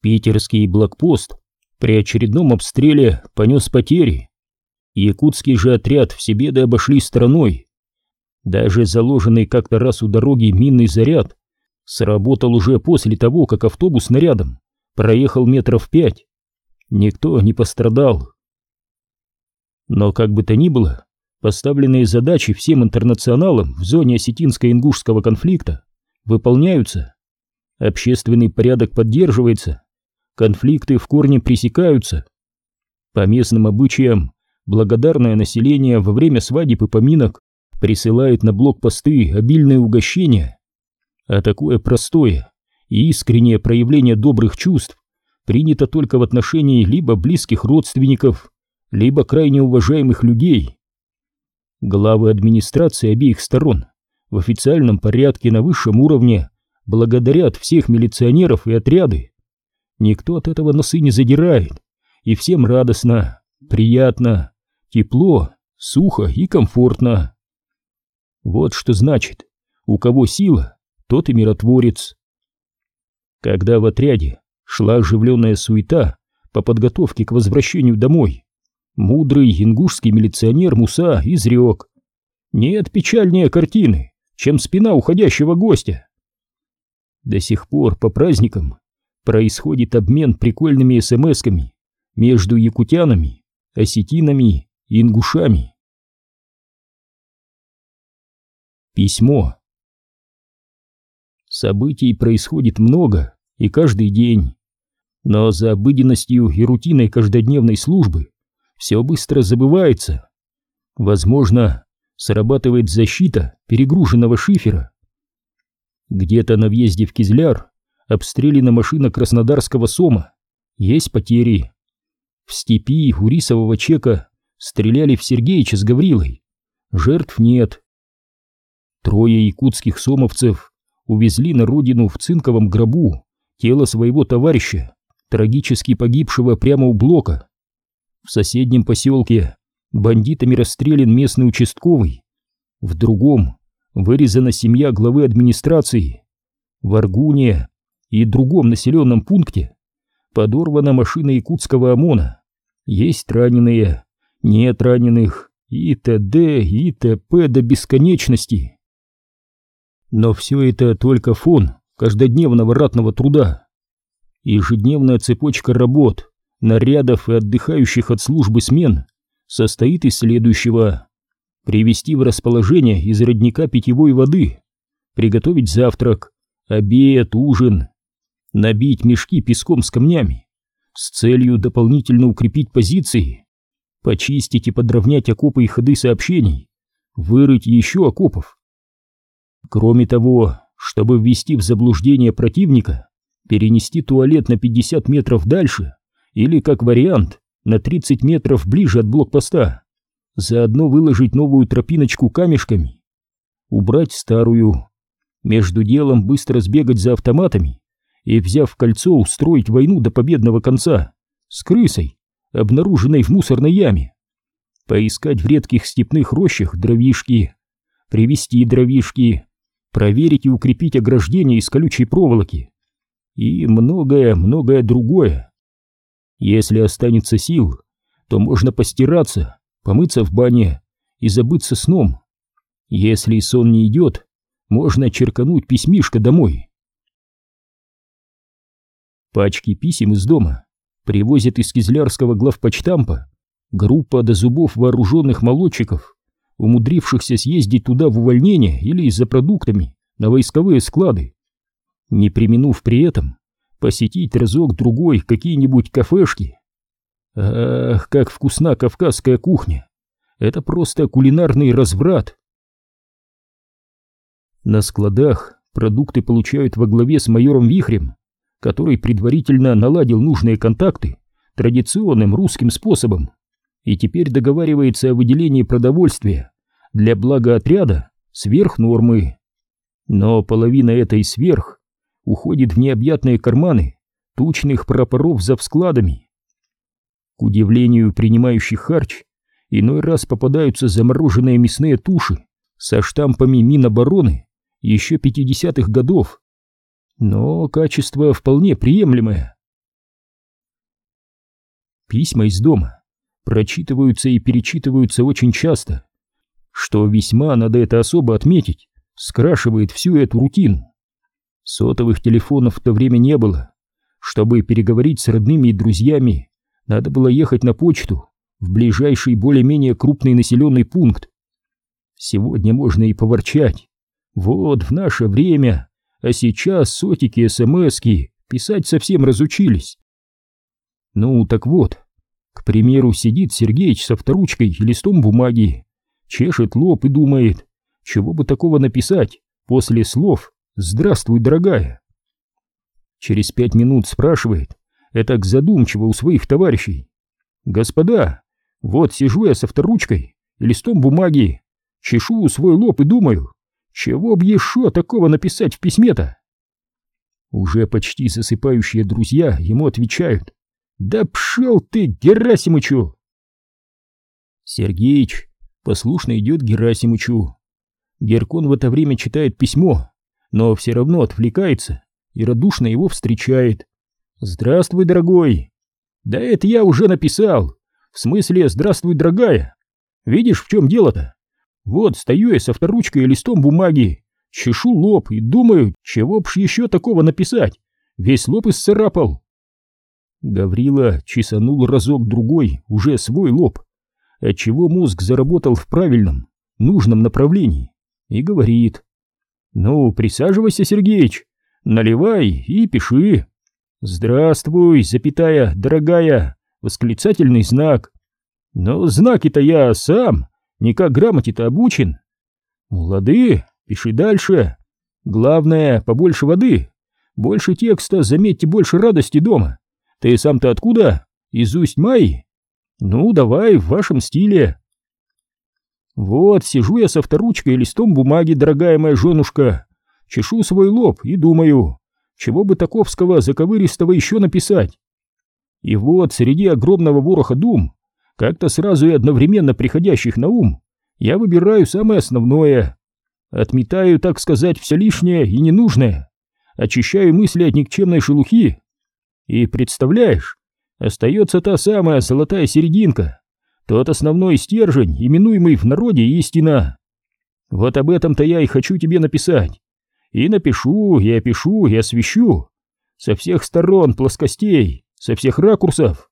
Питерский блокпост при очередном обстреле понес потери. Якутский же отряд все беды обошли стороной. Даже заложенный как-то раз у дороги минный заряд сработал уже после того, как автобус снарядом проехал метров пять. Никто не пострадал. Но как бы то ни было, поставленные задачи всем интернационалам в зоне осетинско-ингушского конфликта выполняются. Общественный порядок поддерживается, конфликты в корне пресекаются. По местным обычаям, благодарное население во время свадеб и поминок присылает на блокпосты обильные угощения. А такое простое и искреннее проявление добрых чувств принято только в отношении либо близких родственников, либо крайне уважаемых людей. Главы администрации обеих сторон в официальном порядке на высшем уровне благодарят всех милиционеров и отряды, Никто от этого носы не задирает, и всем радостно, приятно, тепло, сухо и комфортно. Вот что значит, у кого сила, тот и миротворец. Когда в отряде шла оживленная суета по подготовке к возвращению домой, мудрый ингушский милиционер Муса изрек. Нет печальнее картины, чем спина уходящего гостя. До сих пор по праздникам происходит обмен прикольными смс-ками между якутянами, осетинами и ингушами. Письмо. Событий происходит много и каждый день, но за обыденностью и рутиной каждодневной службы все быстро забывается. Возможно, срабатывает защита перегруженного шифера. Где-то на въезде в Кизляр обстреляна машина краснодарского Сома. Есть потери. В степи у рисового чека стреляли в Сергеича с Гаврилой. Жертв нет. Трое якутских сомовцев увезли на родину в цинковом гробу тело своего товарища, трагически погибшего прямо у блока. В соседнем поселке бандитами расстрелян местный участковый. В другом вырезана семья главы администрации. В Аргуне и другом населенном пункте подорвана машина якутского ОМОНа. Есть раненые, нет раненых, и т.д. и т.п. до бесконечности. Но все это только фон каждодневного ратного труда. Ежедневная цепочка работ, нарядов и отдыхающих от службы смен состоит из следующего. Привести в расположение из родника питьевой воды, приготовить завтрак, обед, ужин, набить мешки песком с камнями с целью дополнительно укрепить позиции, почистить и подровнять окопы и ходы сообщений, вырыть еще окопов. Кроме того, чтобы ввести в заблуждение противника, перенести туалет на 50 метров дальше или, как вариант, на 30 метров ближе от блокпоста, заодно выложить новую тропиночку камешками, убрать старую, между делом быстро сбегать за автоматами и, взяв кольцо, устроить войну до победного конца с крысой, обнаруженной в мусорной яме. Поискать в редких степных рощах дровишки, привезти дровишки, проверить и укрепить ограждение из колючей проволоки и многое-многое другое. Если останется сил, то можно постираться, помыться в бане и забыться сном. Если сон не идет, можно черкануть письмишко домой Пачки писем из дома привозят из Кизлярского главпочтампа группа до зубов вооруженных молодчиков, умудрившихся съездить туда в увольнение или за продуктами на войсковые склады, не применув при этом посетить разок-другой какие-нибудь кафешки. Ах, как вкусна кавказская кухня! Это просто кулинарный разврат. На складах продукты получают во главе с майором Вихрем, который предварительно наладил нужные контакты традиционным русским способом и теперь договаривается о выделении продовольствия для блага отряда сверх нормы. Но половина этой сверх уходит в необъятные карманы тучных прапоров за складами. К удивлению принимающих харч, иной раз попадаются замороженные мясные туши со штампами Минобороны еще 50-х годов, но качество вполне приемлемое. Письма из дома прочитываются и перечитываются очень часто, что весьма, надо это особо отметить, скрашивает всю эту рутину. Сотовых телефонов в то время не было. Чтобы переговорить с родными и друзьями, надо было ехать на почту в ближайший более-менее крупный населенный пункт. Сегодня можно и поворчать. Вот в наше время, а сейчас сотики смски писать совсем разучились. Ну, так вот, к примеру, сидит Сергеич с авторучкой и листом бумаги, чешет лоб и думает, чего бы такого написать после слов «Здравствуй, дорогая». Через пять минут спрашивает, это задумчиво у своих товарищей. «Господа, вот сижу я с авторучкой и листом бумаги, чешу свой лоб и думаю, чего б еще такого написать в письме-то?» Уже почти засыпающие друзья ему отвечают, «Да пшел ты, Герасимычу!» Сергеич послушно идет Герасимычу. Геркон в это время читает письмо, но все равно отвлекается и радушно его встречает. «Здравствуй, дорогой!» «Да это я уже написал!» В смысле, здравствуй, дорогая. Видишь, в чем дело-то? Вот стою я со авторучкой и листом бумаги, чешу лоб и думаю, чего б еще такого написать. Весь лоб исцарапал. Гаврила чесанул разок-другой уже свой лоб, отчего мозг заработал в правильном, нужном направлении, и говорит. «Ну, присаживайся, Сергеич, наливай и пиши. Здравствуй, запятая, дорогая, восклицательный знак. Но знаки-то я сам, не как грамоте-то обучен. Лады, пиши дальше. Главное, побольше воды, больше текста, заметьте, больше радости дома. Ты сам-то откуда? Из Усть-Май? Ну, давай, в вашем стиле. Вот, сижу я со вторучкой и листом бумаги, дорогая моя женушка, чешу свой лоб и думаю, чего бы таковского заковыристого еще написать. И вот среди огромного вороха дум, как-то сразу и одновременно приходящих на ум, я выбираю самое основное. Отметаю, так сказать, все лишнее и ненужное. Очищаю мысли от никчемной шелухи. И представляешь, остается та самая золотая серединка, тот основной стержень, именуемый в народе истина. Вот об этом-то я и хочу тебе написать. И напишу, и опишу, и освещу. Со всех сторон плоскостей, со всех ракурсов.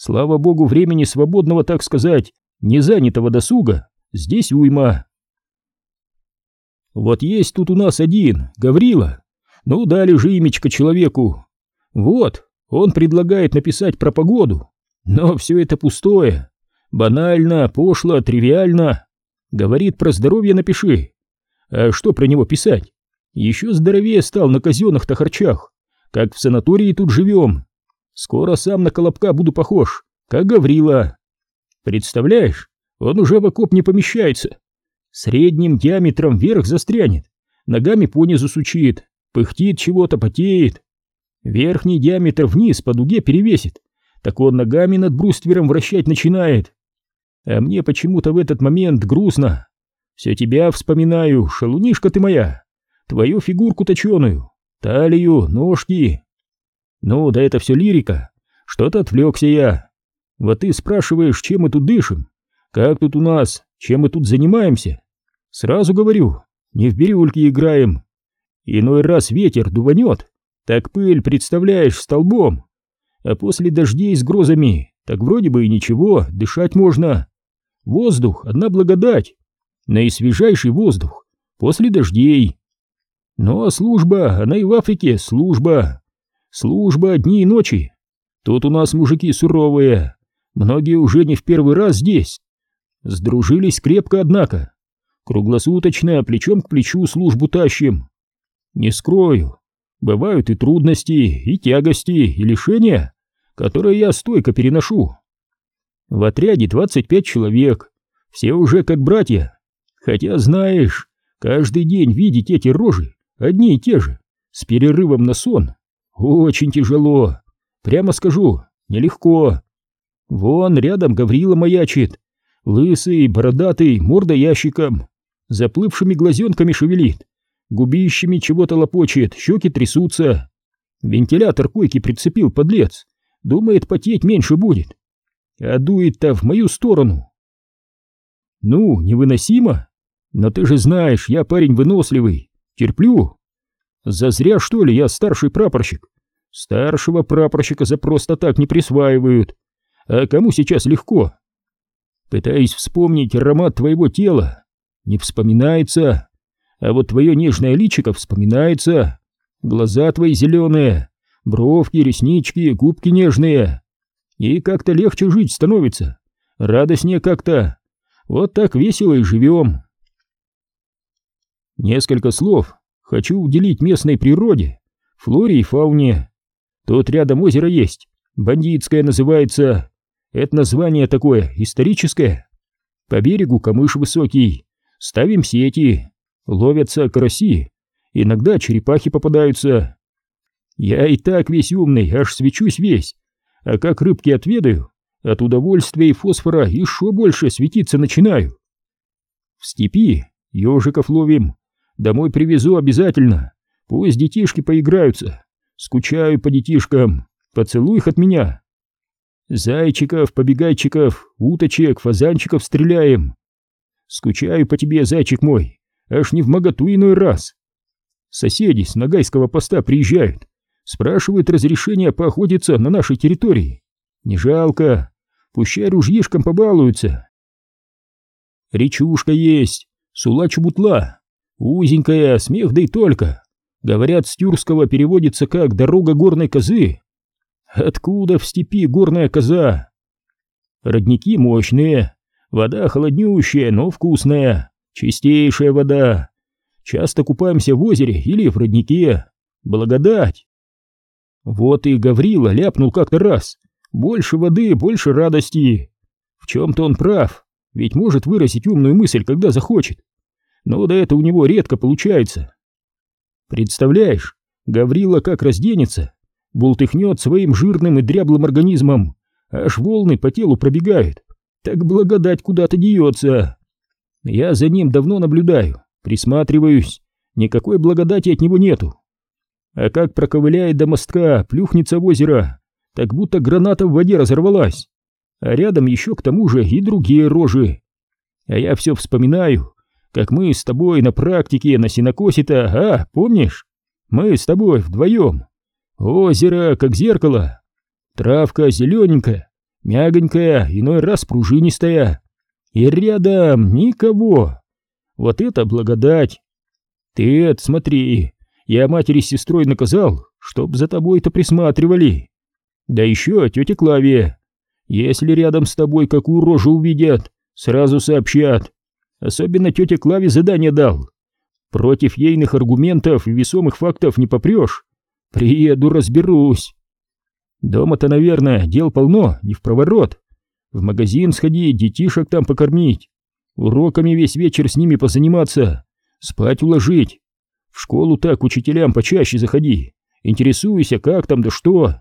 Слава богу, времени свободного, так сказать, незанятого досуга, здесь уйма. Вот есть тут у нас один, Гаврила. Ну, дали же имечко человеку. Вот, он предлагает написать про погоду. Но все это пустое. Банально, пошло, тривиально. Говорит, про здоровье напиши. А что про него писать? Еще здоровее стал на казенных-то харчах. Как в санатории тут живем. Скоро сам на Колобка буду похож, как Гаврила. Представляешь, он уже в окоп не помещается. Средним диаметром вверх застрянет, ногами понизу сучит, пыхтит чего-то, потеет. Верхний диаметр вниз по дуге перевесит, так он ногами над бруствером вращать начинает. А мне почему-то в этот момент грустно. Все тебя вспоминаю, шалунишка ты моя, твою фигурку точеную, талию, ножки. Ну, да это все лирика. Что-то отвлекся я. Вот ты спрашиваешь, чем мы тут дышим? Как тут у нас? Чем мы тут занимаемся? Сразу говорю, не в бирюльке играем. Иной раз ветер дуванет, так пыль, представляешь, столбом. А после дождей с грозами, так вроде бы и ничего, дышать можно. Воздух — одна благодать. Наисвежайший воздух после дождей. Ну а служба, она и в Африке служба. Служба дни и ночи. Тут у нас мужики суровые. Многие уже не в первый раз здесь. Сдружились крепко, однако. Круглосуточно, плечом к плечу службу тащим. Не скрою, бывают и трудности, и тягости, и лишения, которые я стойко переношу. В отряде 25 человек, все уже как братья. Хотя, знаешь, каждый день видеть эти рожи, одни и те же, с перерывом на сон, очень тяжело. Прямо скажу, нелегко. Вон рядом Гаврила маячит. Лысый, бородатый, морда ящиком. Заплывшими глазенками шевелит. Губищами чего-то лопочет, щеки трясутся. Вентилятор койки прицепил, подлец. Думает, потеть меньше будет. а дует-то в мою сторону. Ну, невыносимо. Но ты же знаешь, я парень выносливый, терплю. Зазря, что ли, я старший прапорщик. Старшего прапорщика за просто так не присваивают. А кому сейчас легко? Пытаюсь вспомнить аромат твоего тела. Не вспоминается. А вот твое нежное личико вспоминается. Глаза твои зеленые, бровки, реснички, губки нежные. И как-то легче жить становится. Радостнее как-то. Вот так весело и живем. Несколько слов хочу уделить местной природе, флоре и фауне. Тут рядом озеро есть, бандитское называется. Это название такое, историческое. По берегу камыш высокий, ставим сети, ловятся караси, иногда черепахи попадаются. Я и так весь умный, аж свечусь весь, а как рыбки отведаю, от удовольствия и фосфора еще больше светиться начинаю. В степи ежиков ловим, Домой привезу обязательно. Пусть детишки поиграются. Скучаю по детишкам. Поцелуй их от меня. Зайчиков, побегайчиков, уточек, фазанчиков стреляем. Скучаю по тебе, зайчик мой. Аж не в моготу иной раз. Соседи с Ногайского поста приезжают. Спрашивают разрешения поохотиться на нашей территории. Не жалко. Пущай ружьишком побалуются. Речушка есть. Сула-чубутла. Узенькая, смех да и только. Говорят, с тюркского переводится как «дорога горной козы». Откуда в степи горная коза? Родники мощные, вода холоднющая, но вкусная, чистейшая вода. Часто купаемся в озере или в роднике. Благодать. Вот и Гаврила ляпнул как-то раз. Больше воды, больше радости. В чем-то он прав, ведь может выразить умную мысль, когда захочет но да это у него редко получается. Представляешь, Гаврила как разденется, бултыхнет своим жирным и дряблым организмом, аж волны по телу пробегают, так благодать куда-то деется. Я за ним давно наблюдаю, присматриваюсь, никакой благодати от него нету. А как проковыляет до мостка, плюхнется в озеро, так будто граната в воде разорвалась. А рядом еще к тому же и другие рожи. А я все вспоминаю, как мы с тобой на практике на синокосе-то, а, помнишь? Мы с тобой вдвоем. Озеро, как зеркало. Травка зелененькая, мягонькая, иной раз пружинистая. И рядом никого. Вот это благодать. Ты, смотри, я матери с сестрой наказал, чтоб за тобой-то присматривали. Да еще тетя Клавия. Если рядом с тобой какую рожу увидят, сразу сообщат. Особенно тете Клаве задание дал. Против ейных аргументов и весомых фактов не попрешь. Приеду, разберусь. Дома-то, наверное, дел полно, не в проворот. В магазин сходить, детишек там покормить. Уроками весь вечер с ними позаниматься. Спать уложить. В школу так учителям почаще заходи. Интересуйся, как там да что.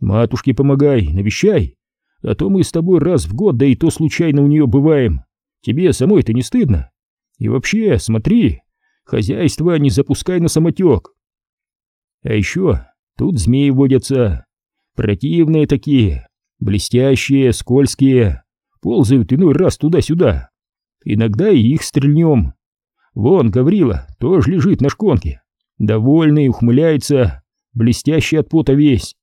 Матушке помогай, навещай. А то мы с тобой раз в год, да и то случайно у нее бываем. Тебе самой-то не стыдно? И вообще, смотри, хозяйство не запускай на самотек. А еще тут змеи водятся, противные такие, блестящие, скользкие, ползают иной раз туда-сюда. Иногда и их стрельнем. Вон, Гаврила, тоже лежит на шконке, довольный, ухмыляется, блестящий от пота весь.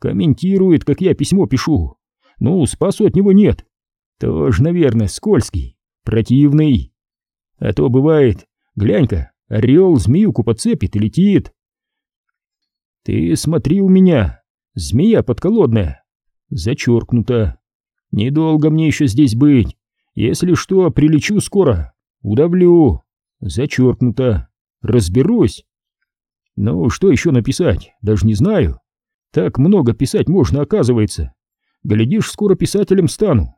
Комментирует, как я письмо пишу. Ну, спасу от него нет. Тоже, наверное, скользкий, противный. А то бывает, глянь-ка, орел змеюку подцепит и летит. Ты смотри у меня, змея подколодная. Зачеркнуто. Недолго мне еще здесь быть. Если что, прилечу скоро. Удавлю. Зачеркнуто. Разберусь. Ну, что еще написать, даже не знаю. Так много писать можно, оказывается. Глядишь, скоро писателем стану.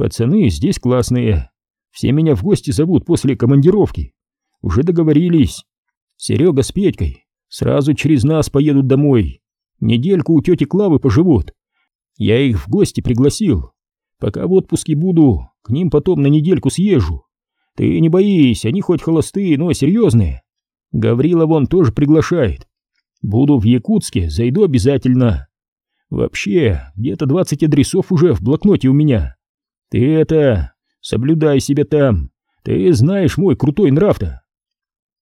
Пацаны здесь классные. Все меня в гости зовут после командировки. Уже договорились. Серега с Петькой сразу через нас поедут домой. Недельку у тети Клавы поживут. Я их в гости пригласил. Пока в отпуске буду, к ним потом на недельку съезжу. Ты не боись, они хоть холостые, но серьезные. Гаврила вон тоже приглашает. Буду в Якутске, зайду обязательно. Вообще, где-то двадцать адресов уже в блокноте у меня. Ты это, соблюдай себя там. Ты знаешь мой крутой нрав-то.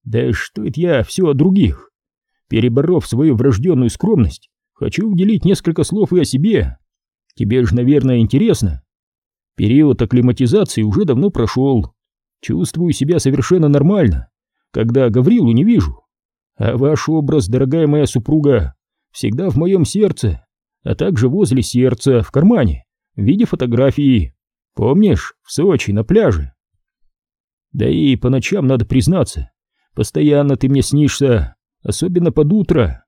Да что это я все о других. Переборов свою врожденную скромность, хочу уделить несколько слов и о себе. Тебе же, наверное, интересно. Период акклиматизации уже давно прошел. Чувствую себя совершенно нормально, когда Гаврилу не вижу. А ваш образ, дорогая моя супруга, всегда в моем сердце, а также возле сердца, в кармане, в виде фотографии. Помнишь, в Сочи, на пляже? Да и по ночам, надо признаться, постоянно ты мне снишься, особенно под утро.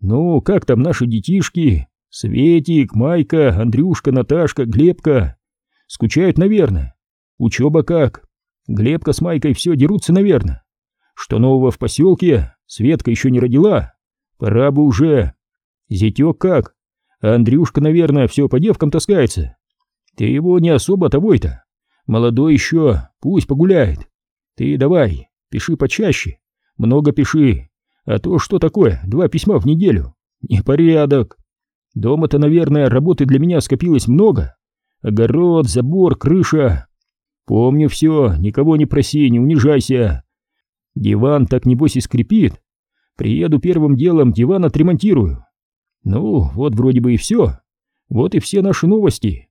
Ну, как там наши детишки? Светик, Майка, Андрюшка, Наташка, Глебка. Скучают, наверное. Учеба как? Глебка с Майкой все дерутся, наверное. Что нового в поселке? Светка еще не родила. Пора бы уже. Зятек как? А Андрюшка, наверное, все по девкам таскается. Ты его не особо того-то. Молодой еще, пусть погуляет. Ты давай, пиши почаще. Много пиши. А то что такое, два письма в неделю? Непорядок. Дома-то, наверное, работы для меня скопилось много. Огород, забор, крыша. Помню все, никого не проси, не унижайся. Диван так небось и скрипит. Приеду первым делом, диван отремонтирую. Ну, вот вроде бы и все. Вот и все наши новости.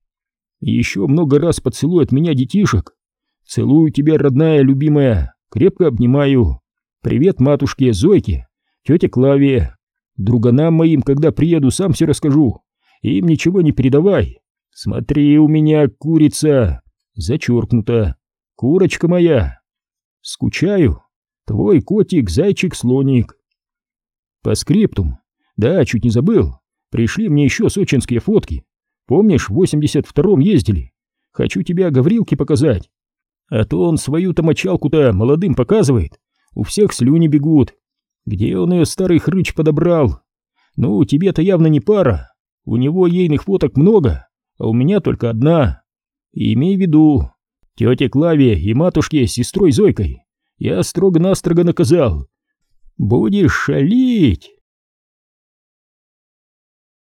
Еще много раз поцелуй от меня детишек. Целую тебя, родная, любимая. Крепко обнимаю. Привет матушке Зойке, тете Клаве. Друганам моим, когда приеду, сам все расскажу. Им ничего не передавай. Смотри, у меня курица. Зачеркнуто. Курочка моя. Скучаю. Твой котик, зайчик, слоник. По скриптум. Да, чуть не забыл. Пришли мне еще сочинские фотки. Помнишь, в 82-м ездили? Хочу тебя Гаврилке показать. А то он свою-то мочалку-то молодым показывает. У всех слюни бегут. Где он ее старый хрыч подобрал? Ну, тебе-то явно не пара. У него ейных фоток много, а у меня только одна. И имей в виду, тете Клаве и матушке с сестрой Зойкой я строго-настрого наказал. Будешь шалить,